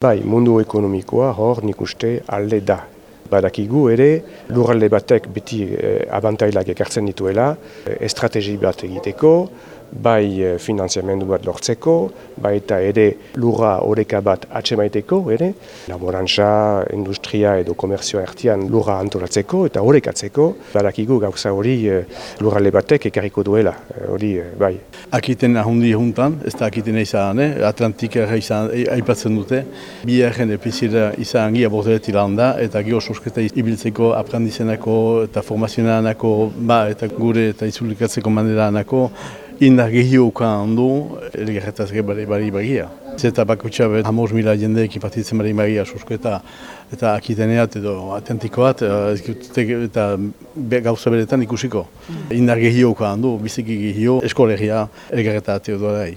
Bai, mundu ekonomikoa hor nik uste alde da. Badakigu ere, lurralde batek beti eh, abantailak ekartzen dituela, eh, estrategi bat egiteko, bai eh, finanziamendu bat lortzeko, bai eta ere lurra oreka bat atxemaiteko, ere, laborantza, industria edo komerzioa ertian lurra antolatzeko eta orekatzeko, badakigu gauza hori eh, lurralde batek ekarriko duela, eh, hori bai. Akiten ahundi juntan, ez da akiten izan, eh? Atlantika izan, aipatzen dute. Bi erren epizira izan gia borderetik da, eta gio sosketa ibiltzeko aprendizenako eta formazionanako, ba, eta gure eta izulikatzeko manderanako, indar gehioka handu, elgerretaz gebari bari bagia. Zeta bakutsa bet, hamos mila jende ekipartitzen bari bagia sosketa eta akiteneat edo atentikoat, eh, eta gauza beretan ikusiko. Indar gehioka handu, biziki gehio, eskolegia elgerreta teodorai.